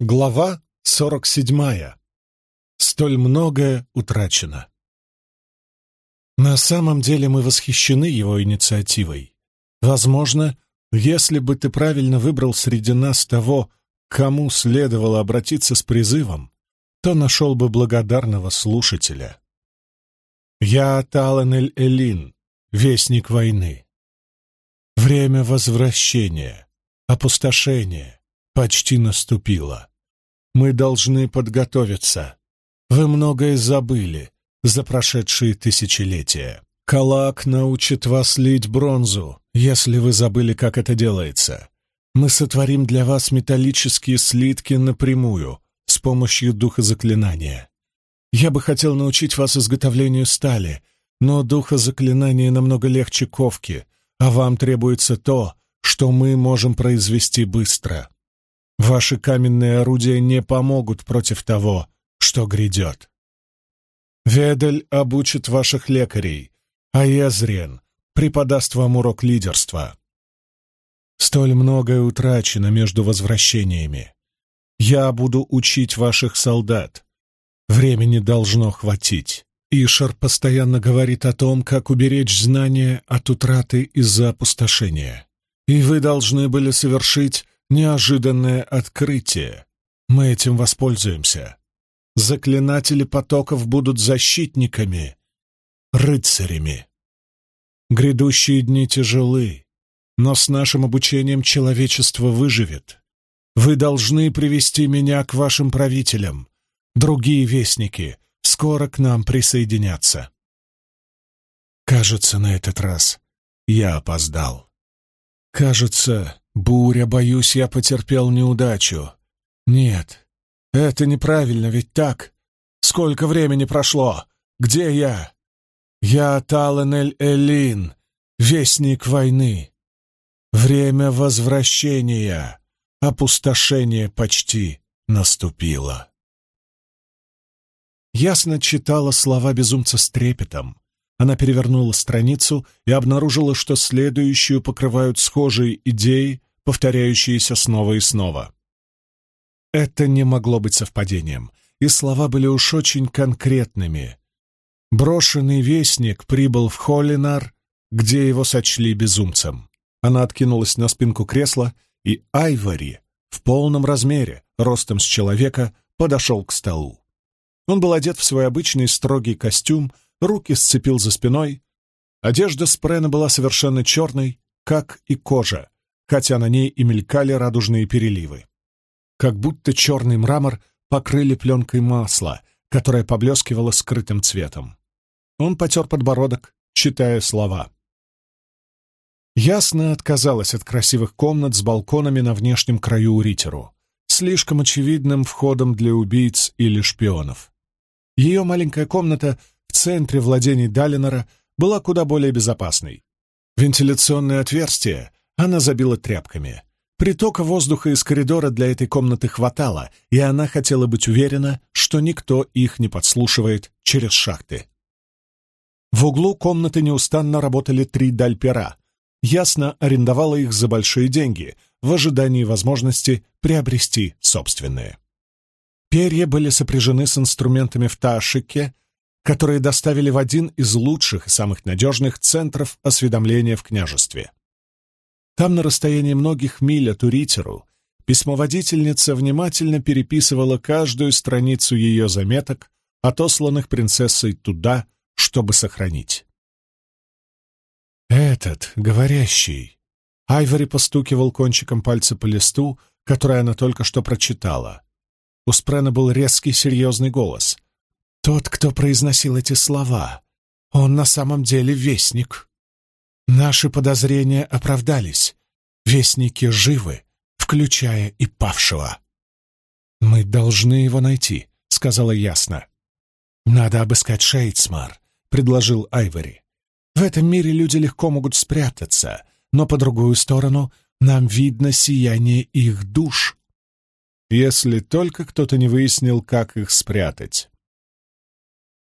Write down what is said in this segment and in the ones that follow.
Глава сорок седьмая. Столь многое утрачено. На самом деле мы восхищены его инициативой. Возможно, если бы ты правильно выбрал среди нас того, кому следовало обратиться с призывом, то нашел бы благодарного слушателя. Я Таланель Элин, вестник войны. Время возвращения, опустошения, почти наступила. Мы должны подготовиться. Вы многое забыли за прошедшие тысячелетия. Калак научит вас лить бронзу, если вы забыли, как это делается. Мы сотворим для вас металлические слитки напрямую, с помощью духа заклинания. Я бы хотел научить вас изготовлению стали, но духа заклинания намного легче ковки, а вам требуется то, что мы можем произвести быстро. Ваши каменные орудия не помогут против того, что грядет. Ведель обучит ваших лекарей, а Езрен преподаст вам урок лидерства. Столь многое утрачено между возвращениями. Я буду учить ваших солдат. Времени должно хватить. Ишар постоянно говорит о том, как уберечь знания от утраты из-за опустошения. И вы должны были совершить неожиданное открытие. Мы этим воспользуемся. Заклинатели потоков будут защитниками, рыцарями. Грядущие дни тяжелы, но с нашим обучением человечество выживет. Вы должны привести меня к вашим правителям. Другие вестники скоро к нам присоединятся. Кажется, на этот раз я опоздал. Кажется, Буря, боюсь, я потерпел неудачу. Нет, это неправильно, ведь так? Сколько времени прошло? Где я? Я Таленель Элин, вестник войны. Время возвращения, опустошение почти наступило. Ясно читала слова безумца с трепетом. Она перевернула страницу и обнаружила, что следующую покрывают схожие идеи, повторяющиеся снова и снова. Это не могло быть совпадением, и слова были уж очень конкретными. Брошенный вестник прибыл в Холлинар, где его сочли безумцем. Она откинулась на спинку кресла, и Айвори в полном размере, ростом с человека, подошел к столу. Он был одет в свой обычный строгий костюм, руки сцепил за спиной. Одежда Спрена была совершенно черной, как и кожа, хотя на ней и мелькали радужные переливы. Как будто черный мрамор покрыли пленкой масла, которая поблескивала скрытым цветом. Он потер подбородок, читая слова. Ясно отказалась от красивых комнат с балконами на внешнем краю Уритеру, слишком очевидным входом для убийц или шпионов. Ее маленькая комната в центре владений Далинора была куда более безопасной. Вентиляционное отверстие она забила тряпками. Притока воздуха из коридора для этой комнаты хватало, и она хотела быть уверена, что никто их не подслушивает через шахты. В углу комнаты неустанно работали три дальпера. Ясно арендовала их за большие деньги, в ожидании возможности приобрести собственные. Перья были сопряжены с инструментами в Таашике, которые доставили в один из лучших и самых надежных центров осведомления в княжестве. Там, на расстоянии многих миль от Уритеру, письмоводительница внимательно переписывала каждую страницу ее заметок, отосланных принцессой туда, чтобы сохранить. «Этот, говорящий...» Айвори постукивал кончиком пальца по листу, который она только что прочитала. У Спрена был резкий, серьезный голос. «Тот, кто произносил эти слова, он на самом деле вестник». Наши подозрения оправдались. Вестники живы, включая и павшего. «Мы должны его найти», — сказала ясно. «Надо обыскать Шейдсмар», — предложил Айвори. «В этом мире люди легко могут спрятаться, но по другую сторону нам видно сияние их душ. Если только кто-то не выяснил, как их спрятать».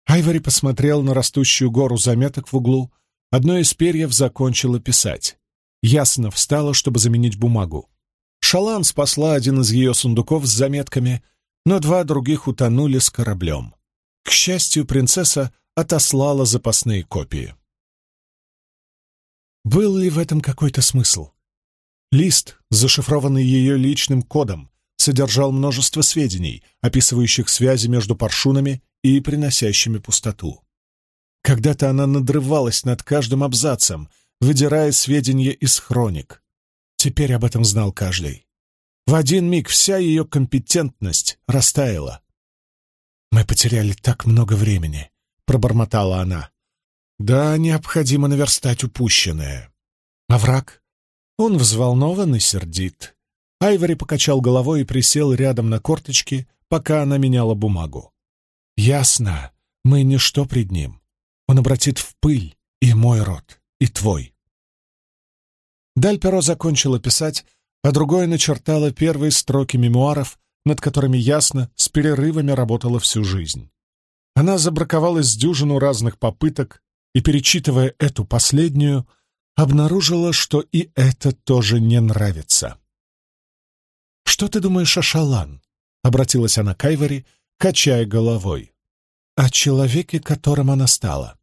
Айвори посмотрел на растущую гору заметок в углу, Одно из перьев закончило писать. Ясно встала, чтобы заменить бумагу. Шалан спасла один из ее сундуков с заметками, но два других утонули с кораблем. К счастью, принцесса отослала запасные копии. Был ли в этом какой-то смысл? Лист, зашифрованный ее личным кодом, содержал множество сведений, описывающих связи между паршунами и приносящими пустоту. Когда-то она надрывалась над каждым абзацем, выдирая сведения из хроник. Теперь об этом знал каждый. В один миг вся ее компетентность растаяла. «Мы потеряли так много времени», — пробормотала она. «Да, необходимо наверстать упущенное». А враг? Он взволнован и сердит. Айвори покачал головой и присел рядом на корточки, пока она меняла бумагу. «Ясно, мы ничто пред ним. Он обратит в пыль и мой род, и твой». Дальперо закончила писать, а другое начертало первые строки мемуаров, над которыми ясно с перерывами работала всю жизнь. Она забраковалась с дюжину разных попыток и, перечитывая эту последнюю, обнаружила, что и это тоже не нравится. «Что ты думаешь о Шалан?» — обратилась она к Айвори, качая головой. «О человеке, которым она стала».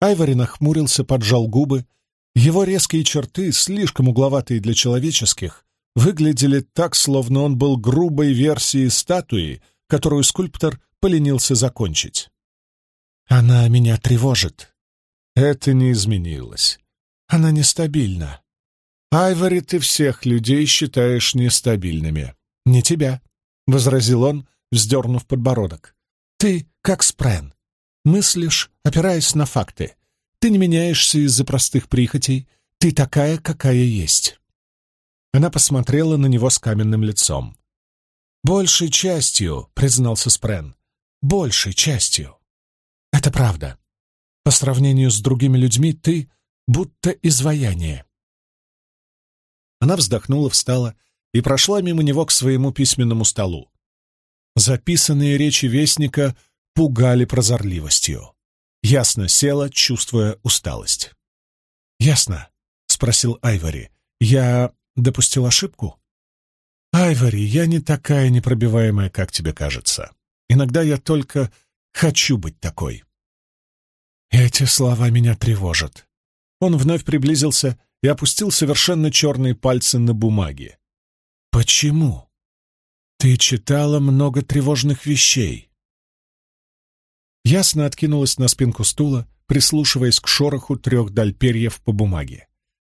Айвори нахмурился, поджал губы. Его резкие черты, слишком угловатые для человеческих, выглядели так, словно он был грубой версией статуи, которую скульптор поленился закончить. «Она меня тревожит». Это не изменилось. Она нестабильна. Айвори, ты всех людей считаешь нестабильными. Не тебя, — возразил он, вздернув подбородок. Ты как спрен. Мыслишь, опираясь на факты. Ты не меняешься из-за простых прихотей. Ты такая, какая есть. Она посмотрела на него с каменным лицом. «Большей частью», — признался Спрен, — «большей частью». «Это правда. По сравнению с другими людьми ты будто изваяние». Она вздохнула, встала и прошла мимо него к своему письменному столу. Записанные речи Вестника пугали прозорливостью. Ясно села, чувствуя усталость. «Ясно?» — спросил Айвори. «Я допустил ошибку?» «Айвори, я не такая непробиваемая, как тебе кажется. Иногда я только хочу быть такой». Эти слова меня тревожат. Он вновь приблизился и опустил совершенно черные пальцы на бумаге. «Почему? Ты читала много тревожных вещей». Ясно откинулась на спинку стула, прислушиваясь к шороху трех даль перьев по бумаге.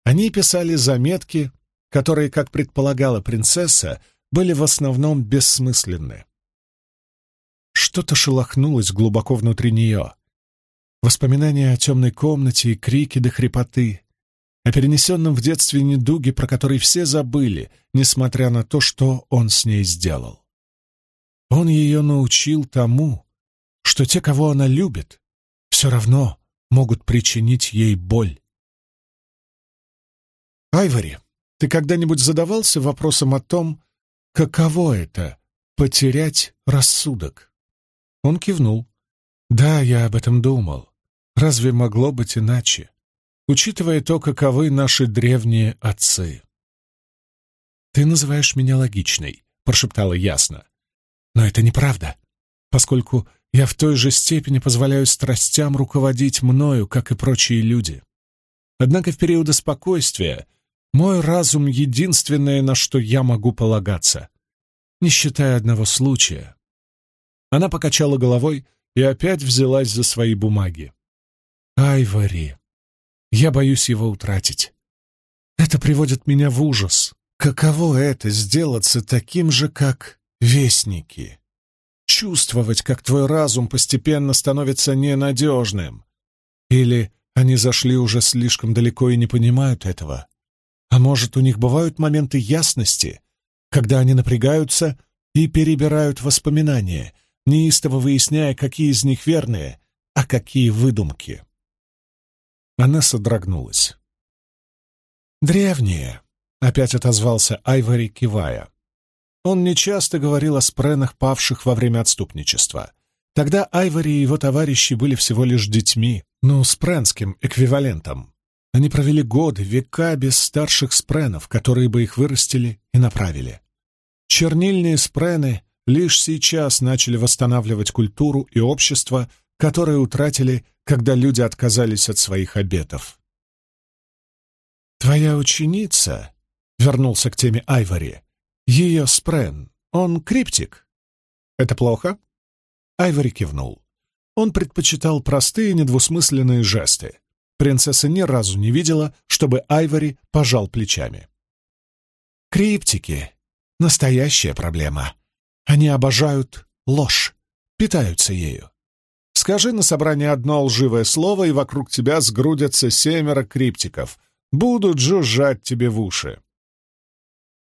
Они писали заметки, которые, как предполагала принцесса, были в основном бессмысленны. Что-то шелохнулось глубоко внутри нее. Воспоминания о темной комнате и крики до хрипоты, о перенесенном в детстве недуге, про который все забыли, несмотря на то, что он с ней сделал. Он ее научил тому, что те, кого она любит, все равно могут причинить ей боль. Айвори, ты когда-нибудь задавался вопросом о том, каково это — потерять рассудок? Он кивнул. Да, я об этом думал. Разве могло быть иначе? Учитывая то, каковы наши древние отцы. «Ты называешь меня логичной», — прошептала ясно. «Но это неправда, поскольку я в той же степени позволяю страстям руководить мною, как и прочие люди. Однако в периоды спокойствия мой разум — единственное, на что я могу полагаться, не считая одного случая». Она покачала головой и опять взялась за свои бумаги. «Айвори, я боюсь его утратить. Это приводит меня в ужас. Каково это — сделаться таким же, как вестники? Чувствовать, как твой разум постепенно становится ненадежным. Или они зашли уже слишком далеко и не понимают этого. А может, у них бывают моменты ясности, когда они напрягаются и перебирают воспоминания, неистово выясняя, какие из них верные, а какие выдумки. Она содрогнулась. «Древние», — опять отозвался Айвори, кивая. Он нечасто говорил о спренах, павших во время отступничества. Тогда Айвори и его товарищи были всего лишь детьми, ну, спренским эквивалентом. Они провели годы, века без старших спренов, которые бы их вырастили и направили. Чернильные спрены лишь сейчас начали восстанавливать культуру и общество, которые утратили, когда люди отказались от своих обетов. «Твоя ученица», — вернулся к теме Айвори, — «ее спрен, он криптик». «Это плохо?» Айвори кивнул. Он предпочитал простые недвусмысленные жесты. Принцесса ни разу не видела, чтобы Айвори пожал плечами. «Криптики — настоящая проблема. Они обожают ложь, питаются ею. Скажи на собрании одно лживое слово, и вокруг тебя сгрудятся семеро криптиков. Будут жужжать тебе в уши.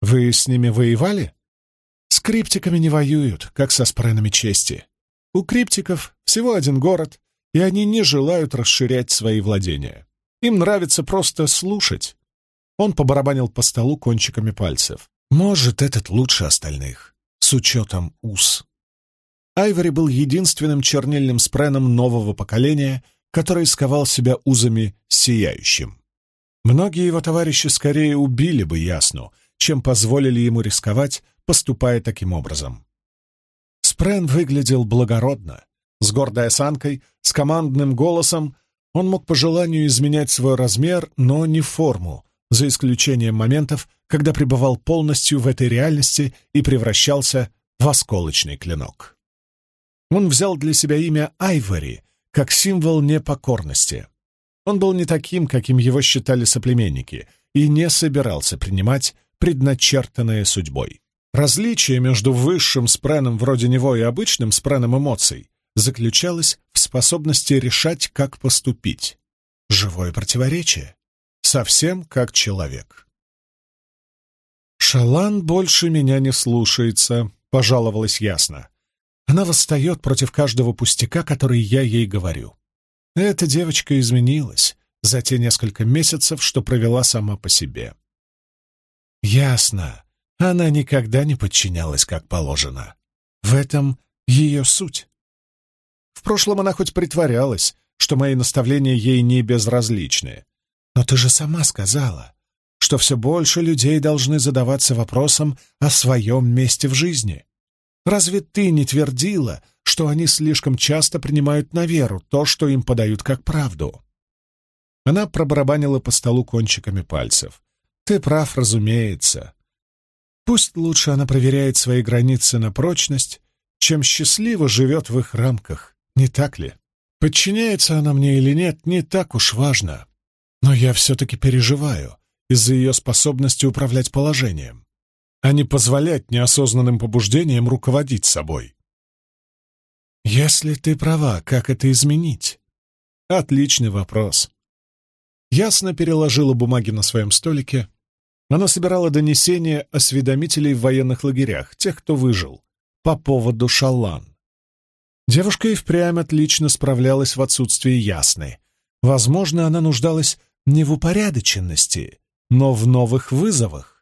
Вы с ними воевали? С криптиками не воюют, как со спренами чести. У криптиков всего один город, и они не желают расширять свои владения. Им нравится просто слушать. Он побарабанил по столу кончиками пальцев. Может, этот лучше остальных, с учетом ус. Айвори был единственным чернильным спреном нового поколения, который сковал себя узами сияющим. Многие его товарищи скорее убили бы Ясну, чем позволили ему рисковать, поступая таким образом. Спрен выглядел благородно, с гордой осанкой, с командным голосом. Он мог по желанию изменять свой размер, но не форму, за исключением моментов, когда пребывал полностью в этой реальности и превращался в осколочный клинок. Он взял для себя имя Айвори как символ непокорности. Он был не таким, каким его считали соплеменники, и не собирался принимать предначертанное судьбой. Различие между высшим спреном вроде него и обычным спреном эмоций заключалось в способности решать, как поступить. Живое противоречие. Совсем как человек. «Шалан больше меня не слушается», — пожаловалась ясно. Она восстает против каждого пустяка, который я ей говорю. Эта девочка изменилась за те несколько месяцев, что провела сама по себе. Ясно, она никогда не подчинялась как положено. В этом ее суть. В прошлом она хоть притворялась, что мои наставления ей не безразличны. Но ты же сама сказала, что все больше людей должны задаваться вопросом о своем месте в жизни. Разве ты не твердила, что они слишком часто принимают на веру то, что им подают как правду?» Она пробарабанила по столу кончиками пальцев. «Ты прав, разумеется. Пусть лучше она проверяет свои границы на прочность, чем счастливо живет в их рамках, не так ли? Подчиняется она мне или нет, не так уж важно. Но я все-таки переживаю из-за ее способности управлять положением а не позволять неосознанным побуждениям руководить собой. Если ты права, как это изменить? Отличный вопрос. Ясно переложила бумаги на своем столике. Она собирала донесения осведомителей в военных лагерях, тех, кто выжил, по поводу шалан. Девушка и впрямь отлично справлялась в отсутствии ясной. Возможно, она нуждалась не в упорядоченности, но в новых вызовах.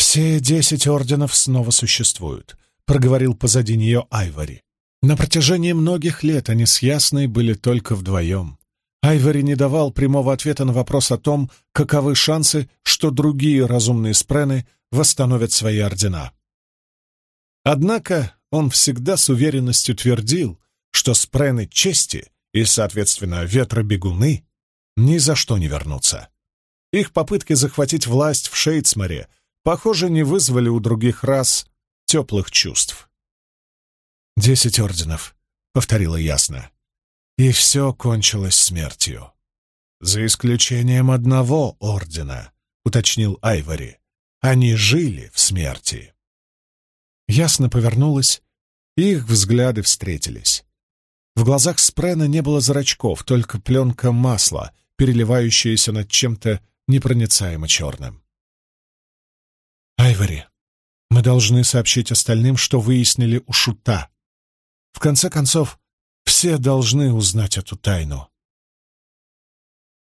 «Все десять орденов снова существуют», — проговорил позади нее Айвори. На протяжении многих лет они с Ясной были только вдвоем. Айвори не давал прямого ответа на вопрос о том, каковы шансы, что другие разумные спрены восстановят свои ордена. Однако он всегда с уверенностью твердил, что спрены чести и, соответственно, ветробегуны ни за что не вернутся. Их попытки захватить власть в Шейцмаре — похоже, не вызвали у других рас теплых чувств. «Десять орденов», — повторила ясно. «И все кончилось смертью. За исключением одного ордена», — уточнил Айвори. «Они жили в смерти». Ясно повернулась, и их взгляды встретились. В глазах Спрена не было зрачков, только пленка масла, переливающаяся над чем-то непроницаемо черным. «Айвори, мы должны сообщить остальным, что выяснили у Шута. В конце концов, все должны узнать эту тайну».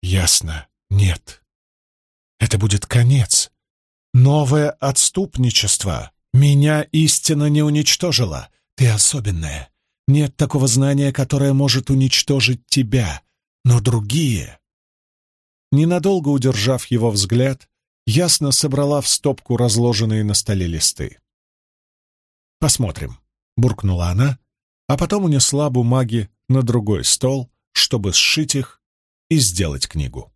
«Ясно, нет. Это будет конец. Новое отступничество. Меня истина не уничтожила. Ты особенная. Нет такого знания, которое может уничтожить тебя. Но другие ненадолго удержав его взгляд, ясно собрала в стопку разложенные на столе листы. «Посмотрим», — буркнула она, а потом унесла бумаги на другой стол, чтобы сшить их и сделать книгу.